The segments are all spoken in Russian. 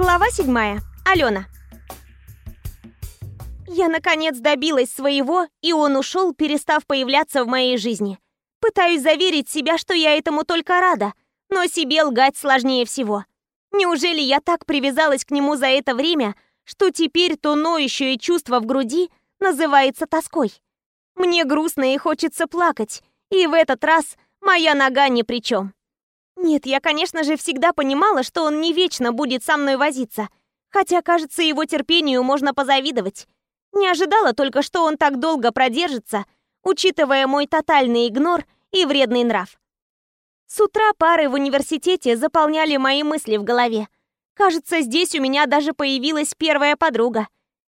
Глава седьмая. Алена. Я наконец добилась своего, и он ушел, перестав появляться в моей жизни. Пытаюсь заверить себя, что я этому только рада, но себе лгать сложнее всего. Неужели я так привязалась к нему за это время, что теперь то ноющее чувство в груди называется тоской? Мне грустно и хочется плакать, и в этот раз моя нога ни при чем. Нет, я, конечно же, всегда понимала, что он не вечно будет со мной возиться, хотя, кажется, его терпению можно позавидовать. Не ожидала только, что он так долго продержится, учитывая мой тотальный игнор и вредный нрав. С утра пары в университете заполняли мои мысли в голове. Кажется, здесь у меня даже появилась первая подруга.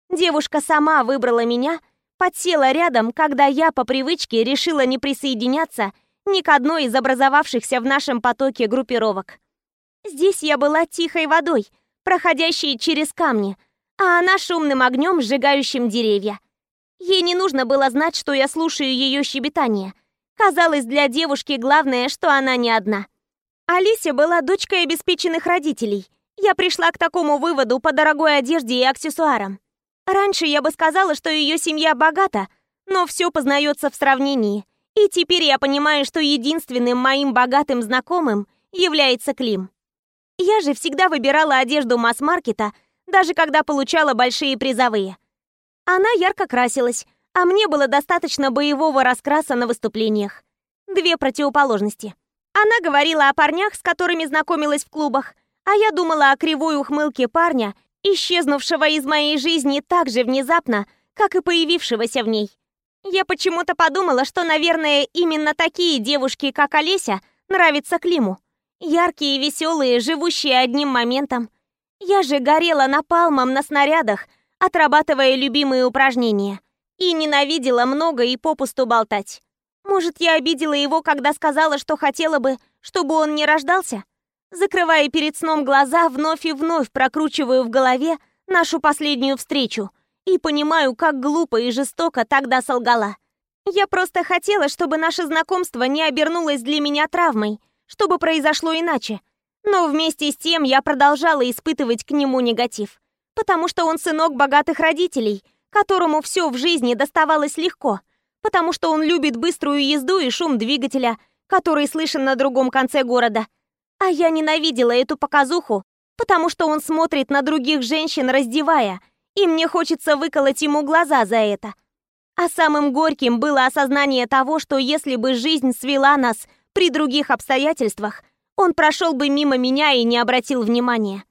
Девушка сама выбрала меня, подсела рядом, когда я по привычке решила не присоединяться ни к одной из образовавшихся в нашем потоке группировок. Здесь я была тихой водой, проходящей через камни, а она шумным огнем, сжигающим деревья. Ей не нужно было знать, что я слушаю ее щебетание. Казалось, для девушки главное, что она не одна. Алися была дочкой обеспеченных родителей. Я пришла к такому выводу по дорогой одежде и аксессуарам. Раньше я бы сказала, что ее семья богата, но все познается в сравнении – и теперь я понимаю, что единственным моим богатым знакомым является Клим. Я же всегда выбирала одежду масс-маркета, даже когда получала большие призовые. Она ярко красилась, а мне было достаточно боевого раскраса на выступлениях. Две противоположности. Она говорила о парнях, с которыми знакомилась в клубах, а я думала о кривой ухмылке парня, исчезнувшего из моей жизни так же внезапно, как и появившегося в ней. Я почему-то подумала, что, наверное, именно такие девушки, как Олеся, нравятся Климу. Яркие, веселые, живущие одним моментом. Я же горела напалмом на снарядах, отрабатывая любимые упражнения. И ненавидела много и попусту болтать. Может, я обидела его, когда сказала, что хотела бы, чтобы он не рождался? Закрывая перед сном глаза, вновь и вновь прокручиваю в голове нашу последнюю встречу — и понимаю, как глупо и жестоко тогда солгала. Я просто хотела, чтобы наше знакомство не обернулось для меня травмой, чтобы произошло иначе. Но вместе с тем я продолжала испытывать к нему негатив. Потому что он сынок богатых родителей, которому все в жизни доставалось легко. Потому что он любит быструю езду и шум двигателя, который слышен на другом конце города. А я ненавидела эту показуху, потому что он смотрит на других женщин, раздевая – и мне хочется выколоть ему глаза за это. А самым горьким было осознание того, что если бы жизнь свела нас при других обстоятельствах, он прошел бы мимо меня и не обратил внимания.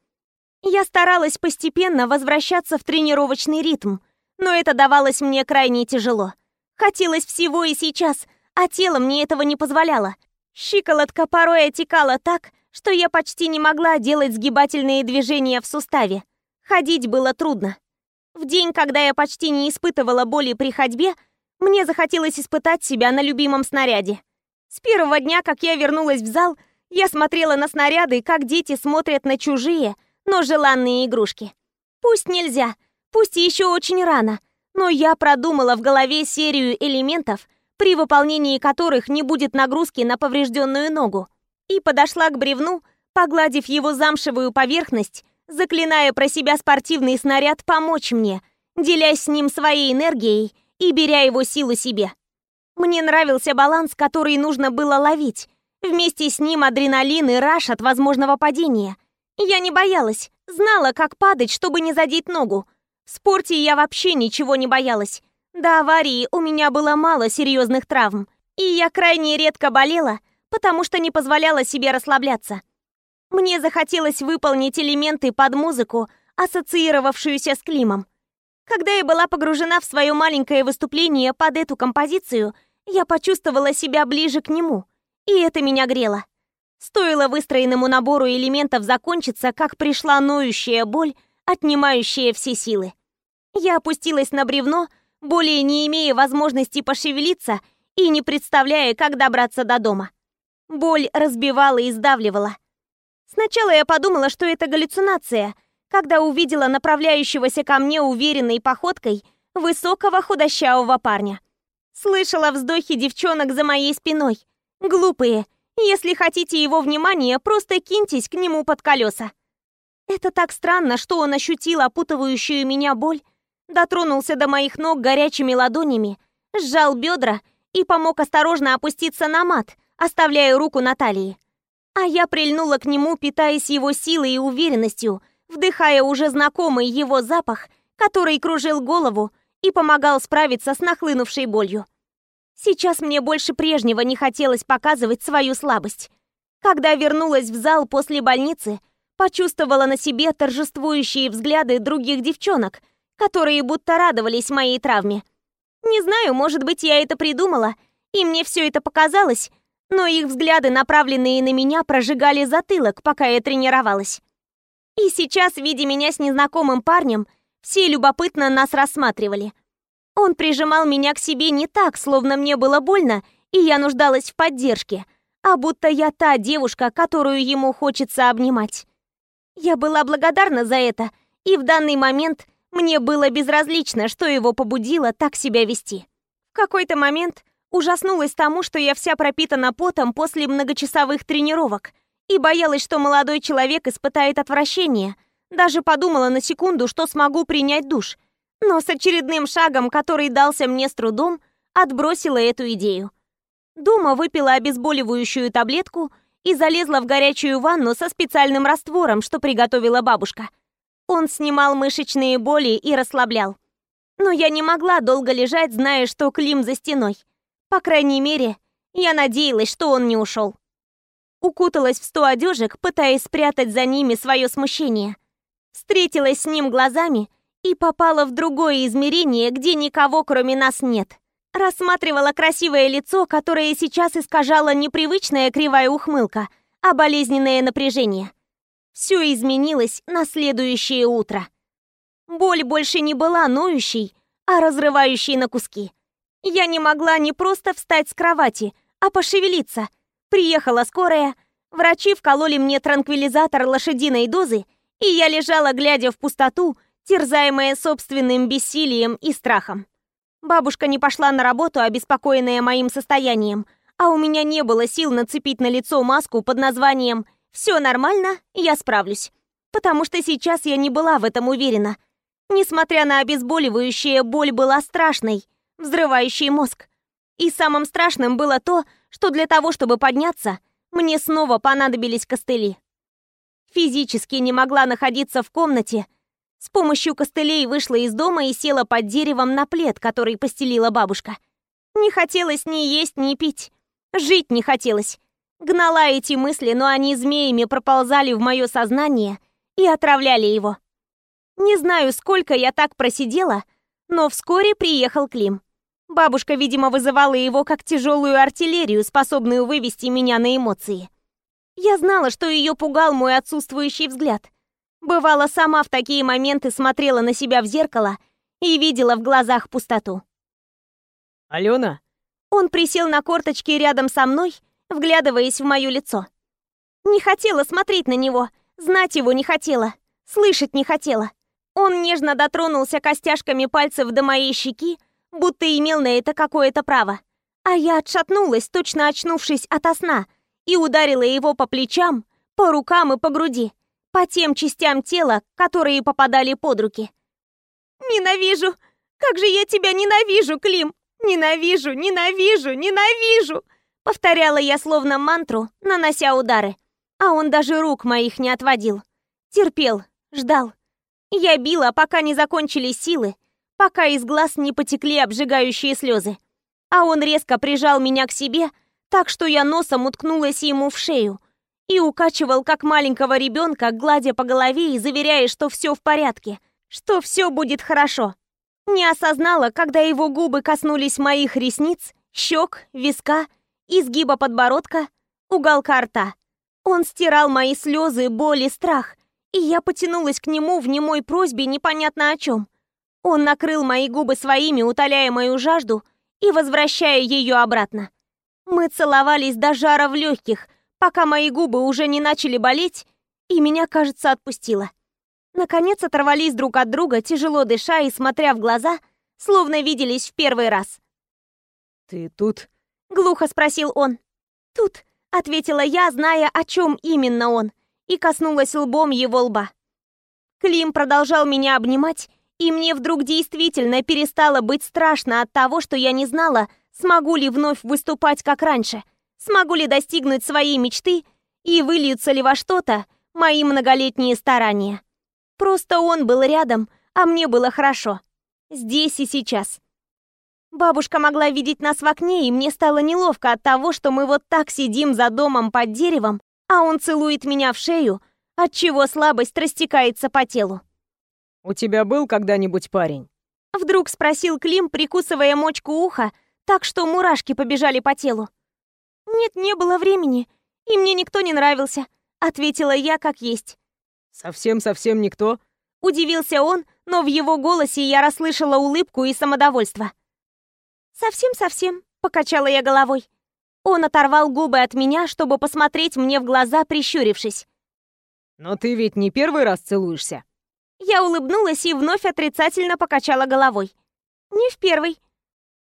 Я старалась постепенно возвращаться в тренировочный ритм, но это давалось мне крайне тяжело. Хотелось всего и сейчас, а тело мне этого не позволяло. Щиколотка порой отекала так, что я почти не могла делать сгибательные движения в суставе. Ходить было трудно. В день, когда я почти не испытывала боли при ходьбе, мне захотелось испытать себя на любимом снаряде. С первого дня, как я вернулась в зал, я смотрела на снаряды, как дети смотрят на чужие, но желанные игрушки. Пусть нельзя, пусть еще очень рано, но я продумала в голове серию элементов, при выполнении которых не будет нагрузки на поврежденную ногу, и подошла к бревну, погладив его замшевую поверхность, заклиная про себя спортивный снаряд помочь мне, делясь с ним своей энергией и беря его силу себе. Мне нравился баланс, который нужно было ловить. Вместе с ним адреналин и раш от возможного падения. Я не боялась, знала, как падать, чтобы не задеть ногу. В спорте я вообще ничего не боялась. До аварии у меня было мало серьезных травм, и я крайне редко болела, потому что не позволяла себе расслабляться. Мне захотелось выполнить элементы под музыку, ассоциировавшуюся с Климом. Когда я была погружена в свое маленькое выступление под эту композицию, я почувствовала себя ближе к нему, и это меня грело. Стоило выстроенному набору элементов закончиться, как пришла ноющая боль, отнимающая все силы. Я опустилась на бревно, более не имея возможности пошевелиться и не представляя, как добраться до дома. Боль разбивала и сдавливала. Сначала я подумала, что это галлюцинация, когда увидела направляющегося ко мне уверенной походкой высокого худощавого парня. Слышала вздохи девчонок за моей спиной. Глупые. Если хотите его внимания, просто киньтесь к нему под колеса. Это так странно, что он ощутил опутывающую меня боль, дотронулся до моих ног горячими ладонями, сжал бедра и помог осторожно опуститься на мат, оставляя руку на талии. А я прильнула к нему, питаясь его силой и уверенностью, вдыхая уже знакомый его запах, который кружил голову и помогал справиться с нахлынувшей болью. Сейчас мне больше прежнего не хотелось показывать свою слабость. Когда вернулась в зал после больницы, почувствовала на себе торжествующие взгляды других девчонок, которые будто радовались моей травме. Не знаю, может быть, я это придумала, и мне все это показалось, но их взгляды, направленные на меня, прожигали затылок, пока я тренировалась. И сейчас, видя меня с незнакомым парнем, все любопытно нас рассматривали. Он прижимал меня к себе не так, словно мне было больно, и я нуждалась в поддержке, а будто я та девушка, которую ему хочется обнимать. Я была благодарна за это, и в данный момент мне было безразлично, что его побудило так себя вести. В какой-то момент ужаснулась тому, что я вся пропитана потом после многочасовых тренировок и боялась, что молодой человек испытает отвращение. Даже подумала на секунду, что смогу принять душ. Но с очередным шагом, который дался мне с трудом, отбросила эту идею. Дома выпила обезболивающую таблетку и залезла в горячую ванну со специальным раствором, что приготовила бабушка. Он снимал мышечные боли и расслаблял. Но я не могла долго лежать, зная, что Клим за стеной. По крайней мере, я надеялась, что он не ушел. Укуталась в сто одежек, пытаясь спрятать за ними свое смущение. Встретилась с ним глазами и попала в другое измерение, где никого кроме нас нет. Рассматривала красивое лицо, которое сейчас искажало непривычная кривая ухмылка, а болезненное напряжение. Все изменилось на следующее утро. Боль больше не была ноющей, а разрывающей на куски. Я не могла не просто встать с кровати, а пошевелиться. Приехала скорая, врачи вкололи мне транквилизатор лошадиной дозы, и я лежала, глядя в пустоту, терзаемая собственным бессилием и страхом. Бабушка не пошла на работу, обеспокоенная моим состоянием, а у меня не было сил нацепить на лицо маску под названием «Все нормально, я справлюсь», потому что сейчас я не была в этом уверена. Несмотря на обезболивающее, боль была страшной — взрывающий мозг. И самым страшным было то, что для того, чтобы подняться, мне снова понадобились костыли. Физически не могла находиться в комнате. С помощью костылей вышла из дома и села под деревом на плед, который постелила бабушка. Не хотелось ни есть, ни пить. Жить не хотелось. Гнала эти мысли, но они змеями проползали в мое сознание и отравляли его. Не знаю, сколько я так просидела, но вскоре приехал Клим. Бабушка, видимо, вызывала его как тяжелую артиллерию, способную вывести меня на эмоции. Я знала, что ее пугал мой отсутствующий взгляд. Бывало, сама в такие моменты смотрела на себя в зеркало и видела в глазах пустоту. «Алена?» Он присел на корточки рядом со мной, вглядываясь в мое лицо. Не хотела смотреть на него, знать его не хотела, слышать не хотела. Он нежно дотронулся костяшками пальцев до моей щеки, будто имел на это какое-то право. А я отшатнулась, точно очнувшись ото сна, и ударила его по плечам, по рукам и по груди, по тем частям тела, которые попадали под руки. «Ненавижу! Как же я тебя ненавижу, Клим! Ненавижу, ненавижу, ненавижу!» Повторяла я словно мантру, нанося удары. А он даже рук моих не отводил. Терпел, ждал. Я била, пока не закончились силы, пока из глаз не потекли обжигающие слезы. А он резко прижал меня к себе, так что я носом уткнулась ему в шею и укачивал, как маленького ребенка, гладя по голове и заверяя, что все в порядке, что все будет хорошо. Не осознала, когда его губы коснулись моих ресниц, щек, виска, изгиба подбородка, уголка рта. Он стирал мои слезы, боль и страх, и я потянулась к нему в немой просьбе непонятно о чем. Он накрыл мои губы своими, утоляя мою жажду и возвращая ее обратно. Мы целовались до жара в легких, пока мои губы уже не начали болеть, и меня, кажется, отпустило. Наконец оторвались друг от друга, тяжело дыша и смотря в глаза, словно виделись в первый раз. «Ты тут?» — глухо спросил он. «Тут», — ответила я, зная, о чем именно он, и коснулась лбом его лба. Клим продолжал меня обнимать, и мне вдруг действительно перестало быть страшно от того, что я не знала, смогу ли вновь выступать как раньше, смогу ли достигнуть своей мечты и выльются ли во что-то мои многолетние старания. Просто он был рядом, а мне было хорошо. Здесь и сейчас. Бабушка могла видеть нас в окне, и мне стало неловко от того, что мы вот так сидим за домом под деревом, а он целует меня в шею, отчего слабость растекается по телу. «У тебя был когда-нибудь парень?» Вдруг спросил Клим, прикусывая мочку уха, так что мурашки побежали по телу. «Нет, не было времени, и мне никто не нравился», — ответила я как есть. «Совсем-совсем никто?» Удивился он, но в его голосе я расслышала улыбку и самодовольство. «Совсем-совсем», — покачала я головой. Он оторвал губы от меня, чтобы посмотреть мне в глаза, прищурившись. «Но ты ведь не первый раз целуешься?» Я улыбнулась и вновь отрицательно покачала головой. «Не в первый».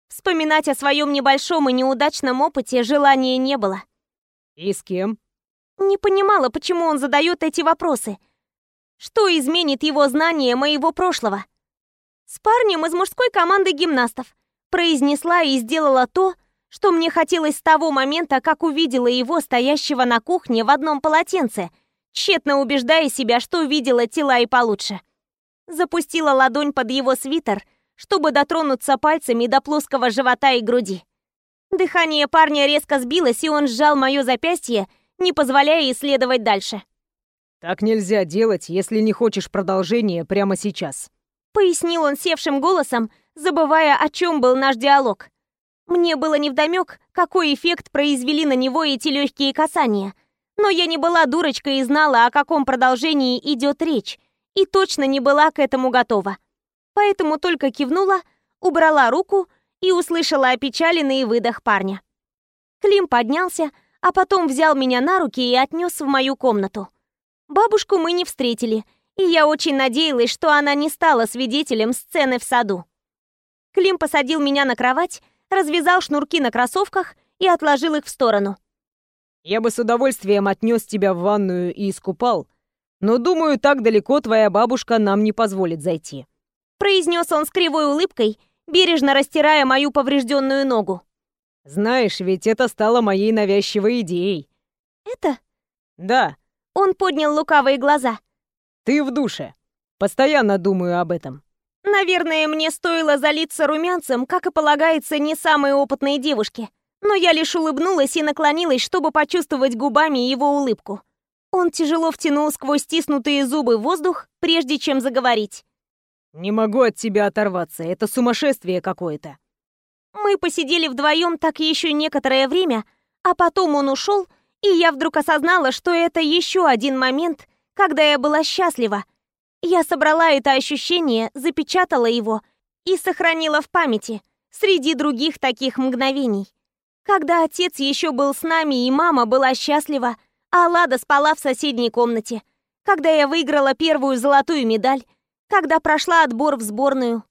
Вспоминать о своем небольшом и неудачном опыте желания не было. «И с кем?» Не понимала, почему он задает эти вопросы. Что изменит его знание моего прошлого? С парнем из мужской команды гимнастов. Произнесла и сделала то, что мне хотелось с того момента, как увидела его, стоящего на кухне в одном полотенце, тщетно убеждая себя, что видела тела и получше. Запустила ладонь под его свитер, чтобы дотронуться пальцами до плоского живота и груди. Дыхание парня резко сбилось, и он сжал мое запястье, не позволяя исследовать дальше. «Так нельзя делать, если не хочешь продолжения прямо сейчас», пояснил он севшим голосом, забывая, о чем был наш диалог. Мне было невдомек, какой эффект произвели на него эти легкие касания. Но я не была дурочкой и знала, о каком продолжении идет речь, и точно не была к этому готова. Поэтому только кивнула, убрала руку и услышала опечаленный выдох парня. Клим поднялся, а потом взял меня на руки и отнес в мою комнату. Бабушку мы не встретили, и я очень надеялась, что она не стала свидетелем сцены в саду. Клим посадил меня на кровать, развязал шнурки на кроссовках и отложил их в сторону. «Я бы с удовольствием отнес тебя в ванную и искупал, но, думаю, так далеко твоя бабушка нам не позволит зайти», произнес он с кривой улыбкой, бережно растирая мою поврежденную ногу. Знаешь, ведь это стало моей навязчивой идеей. Это? Да. Он поднял лукавые глаза. Ты в душе. Постоянно думаю об этом. Наверное, мне стоило залиться румянцем, как и полагается не самой опытной девушке. Но я лишь улыбнулась и наклонилась, чтобы почувствовать губами его улыбку. Он тяжело втянул сквозь стиснутые зубы воздух, прежде чем заговорить. «Не могу от тебя оторваться, это сумасшествие какое-то. Мы посидели вдвоем так еще некоторое время, а потом он ушел, и я вдруг осознала, что это еще один момент, когда я была счастлива. Я собрала это ощущение, запечатала его и сохранила в памяти, среди других таких мгновений. Когда отец еще был с нами, и мама была счастлива, а Лада спала в соседней комнате. Когда я выиграла первую золотую медаль. Когда прошла отбор в сборную.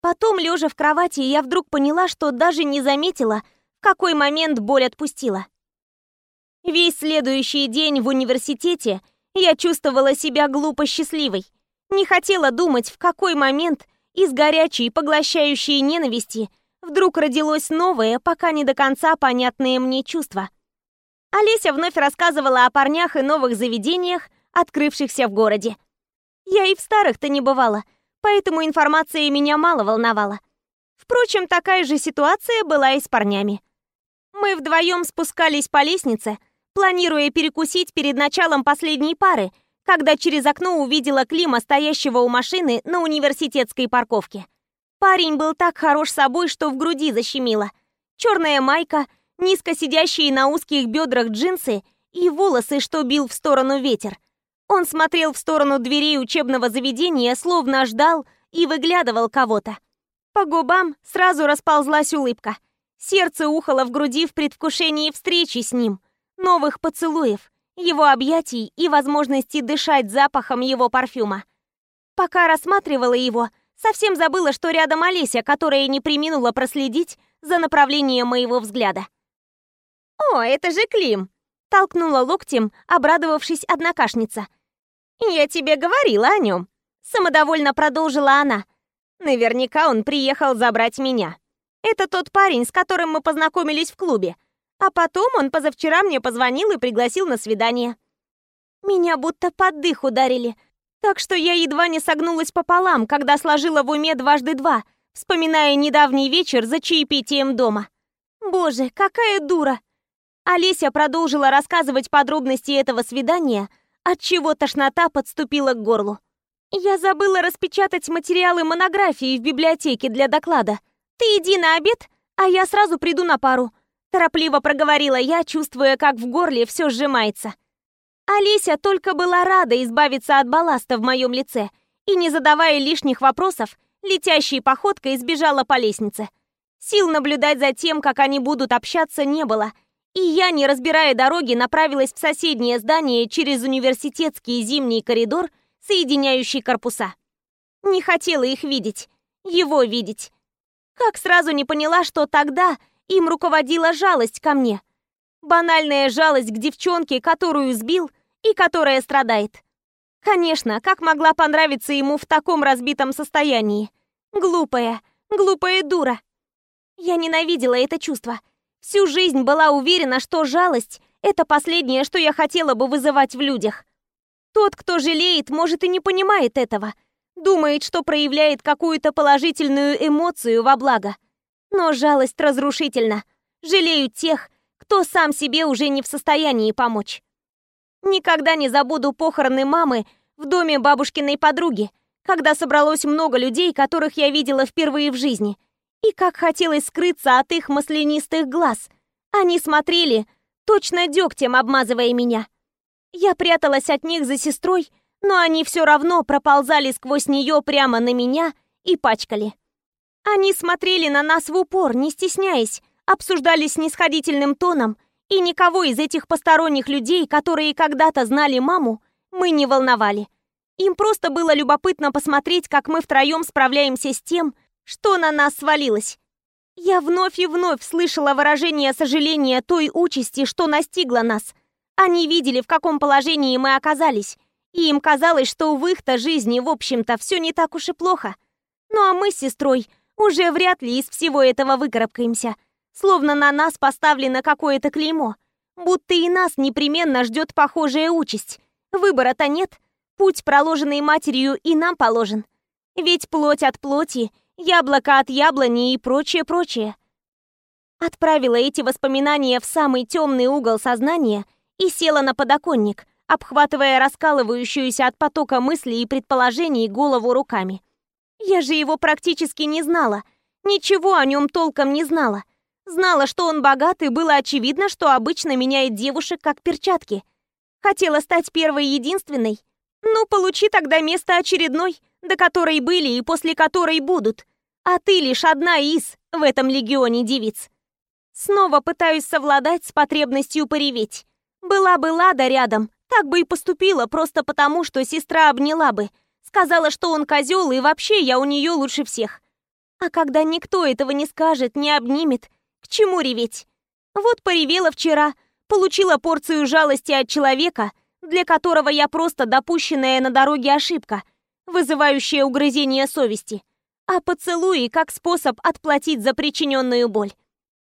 Потом, лежа в кровати, я вдруг поняла, что даже не заметила, в какой момент боль отпустила. Весь следующий день в университете я чувствовала себя глупо счастливой. Не хотела думать, в какой момент из горячей, поглощающей ненависти вдруг родилось новое, пока не до конца понятное мне чувство. Олеся вновь рассказывала о парнях и новых заведениях, открывшихся в городе. Я и в старых-то не бывала — поэтому информация меня мало волновала. Впрочем, такая же ситуация была и с парнями. Мы вдвоем спускались по лестнице, планируя перекусить перед началом последней пары, когда через окно увидела Клима, стоящего у машины на университетской парковке. Парень был так хорош собой, что в груди защемило. Черная майка, низко сидящие на узких бедрах джинсы и волосы, что бил в сторону ветер. Он смотрел в сторону дверей учебного заведения, словно ждал и выглядывал кого-то. По губам сразу расползлась улыбка. Сердце ухало в груди в предвкушении встречи с ним, новых поцелуев, его объятий и возможности дышать запахом его парфюма. Пока рассматривала его, совсем забыла, что рядом Олеся, которая не приминула проследить за направлением моего взгляда. «О, это же Клим!» Толкнула локтем, обрадовавшись однокашница. «Я тебе говорила о нем». Самодовольно продолжила она. Наверняка он приехал забрать меня. Это тот парень, с которым мы познакомились в клубе. А потом он позавчера мне позвонил и пригласил на свидание. Меня будто под дых ударили. Так что я едва не согнулась пополам, когда сложила в уме дважды два, вспоминая недавний вечер за чаепитием дома. Боже, какая дура! Олеся продолжила рассказывать подробности этого свидания, от чего тошнота подступила к горлу. Я забыла распечатать материалы монографии в библиотеке для доклада. Ты иди на обед, а я сразу приду на пару. Торопливо проговорила я, чувствуя, как в горле все сжимается. Олеся только была рада избавиться от балласта в моем лице и, не задавая лишних вопросов, летящей походкой сбежала по лестнице. Сил наблюдать за тем, как они будут общаться, не было, и я, не разбирая дороги, направилась в соседнее здание через университетский зимний коридор, соединяющий корпуса. Не хотела их видеть, его видеть. Как сразу не поняла, что тогда им руководила жалость ко мне. Банальная жалость к девчонке, которую сбил и которая страдает. Конечно, как могла понравиться ему в таком разбитом состоянии? Глупая, глупая дура. Я ненавидела это чувство. Всю жизнь была уверена, что жалость — это последнее, что я хотела бы вызывать в людях. Тот, кто жалеет, может и не понимает этого. Думает, что проявляет какую-то положительную эмоцию во благо. Но жалость разрушительна. Жалею тех, кто сам себе уже не в состоянии помочь. Никогда не забуду похороны мамы в доме бабушкиной подруги, когда собралось много людей, которых я видела впервые в жизни — и как хотелось скрыться от их маслянистых глаз. Они смотрели, точно дегтем обмазывая меня. Я пряталась от них за сестрой, но они все равно проползали сквозь нее прямо на меня и пачкали. Они смотрели на нас в упор, не стесняясь, обсуждали снисходительным тоном, и никого из этих посторонних людей, которые когда-то знали маму, мы не волновали. Им просто было любопытно посмотреть, как мы втроем справляемся с тем, что на нас свалилось. Я вновь и вновь слышала выражение сожаления той участи, что настигла нас. Они видели, в каком положении мы оказались, и им казалось, что в их-то жизни, в общем-то, все не так уж и плохо. Ну а мы с сестрой уже вряд ли из всего этого выкарабкаемся, словно на нас поставлено какое-то клеймо, будто и нас непременно ждет похожая участь. Выбора-то нет, путь, проложенный матерью, и нам положен. Ведь плоть от плоти — яблоко от яблони и прочее-прочее. Отправила эти воспоминания в самый темный угол сознания и села на подоконник, обхватывая раскалывающуюся от потока мыслей и предположений голову руками. Я же его практически не знала, ничего о нем толком не знала. Знала, что он богат, и было очевидно, что обычно меняет девушек как перчатки. Хотела стать первой единственной. Ну, получи тогда место очередной, до которой были и после которой будут а ты лишь одна из в этом легионе девиц. Снова пытаюсь совладать с потребностью пореветь. Была бы Лада рядом, так бы и поступила, просто потому, что сестра обняла бы. Сказала, что он козел, и вообще я у нее лучше всех. А когда никто этого не скажет, не обнимет, к чему реветь? Вот поревела вчера, получила порцию жалости от человека, для которого я просто допущенная на дороге ошибка, вызывающая угрызение совести а поцелуи как способ отплатить за причиненную боль.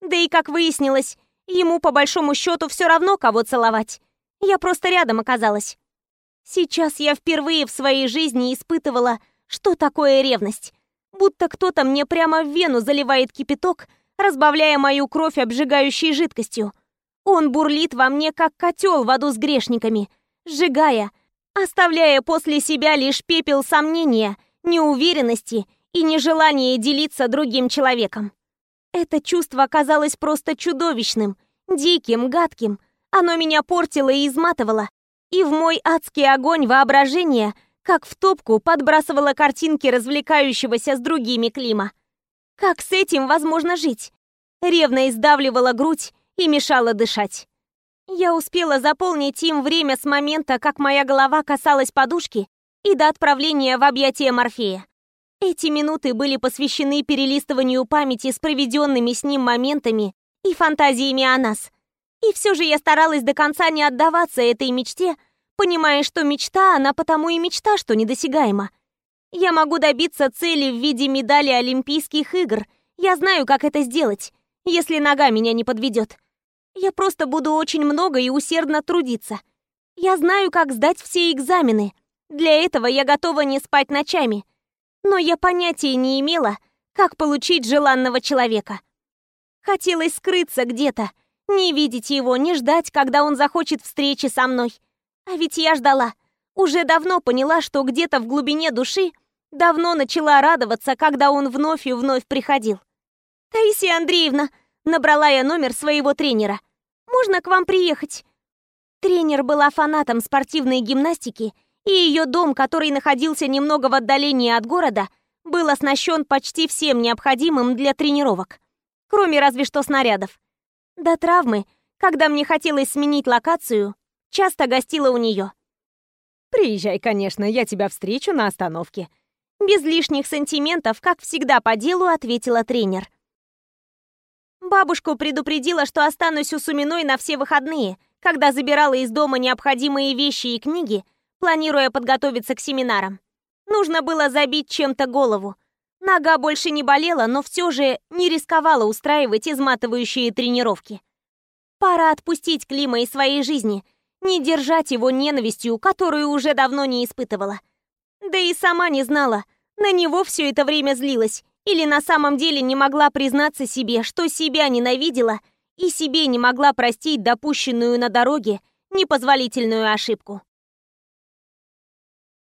Да и, как выяснилось, ему по большому счету все равно, кого целовать. Я просто рядом оказалась. Сейчас я впервые в своей жизни испытывала, что такое ревность. Будто кто-то мне прямо в вену заливает кипяток, разбавляя мою кровь обжигающей жидкостью. Он бурлит во мне, как котел в аду с грешниками, сжигая, оставляя после себя лишь пепел сомнения, неуверенности и нежелание делиться другим человеком. Это чувство оказалось просто чудовищным, диким, гадким. Оно меня портило и изматывало. И в мой адский огонь воображения, как в топку, подбрасывало картинки развлекающегося с другими Клима. Как с этим возможно жить? Ревно издавливала грудь и мешала дышать. Я успела заполнить им время с момента, как моя голова касалась подушки, и до отправления в объятия Морфея. Эти минуты были посвящены перелистыванию памяти с проведенными с ним моментами и фантазиями о нас. И все же я старалась до конца не отдаваться этой мечте, понимая, что мечта, она потому и мечта, что недосягаема. Я могу добиться цели в виде медали Олимпийских игр. Я знаю, как это сделать, если нога меня не подведет. Я просто буду очень много и усердно трудиться. Я знаю, как сдать все экзамены. Для этого я готова не спать ночами. Но я понятия не имела, как получить желанного человека. Хотелось скрыться где-то, не видеть его, не ждать, когда он захочет встречи со мной. А ведь я ждала. Уже давно поняла, что где-то в глубине души Давно начала радоваться, когда он вновь и вновь приходил. «Таисия Андреевна!» — набрала я номер своего тренера. «Можно к вам приехать?» Тренер была фанатом спортивной гимнастики, и ее дом, который находился немного в отдалении от города, был оснащен почти всем необходимым для тренировок, кроме разве что снарядов. До травмы, когда мне хотелось сменить локацию, часто гостила у нее. «Приезжай, конечно, я тебя встречу на остановке», без лишних сантиментов, как всегда по делу, ответила тренер. Бабушку предупредила, что останусь у Суминой на все выходные, когда забирала из дома необходимые вещи и книги, планируя подготовиться к семинарам. Нужно было забить чем-то голову. Нога больше не болела, но все же не рисковала устраивать изматывающие тренировки. Пора отпустить Клима из своей жизни, не держать его ненавистью, которую уже давно не испытывала. Да и сама не знала, на него все это время злилась или на самом деле не могла признаться себе, что себя ненавидела и себе не могла простить допущенную на дороге непозволительную ошибку.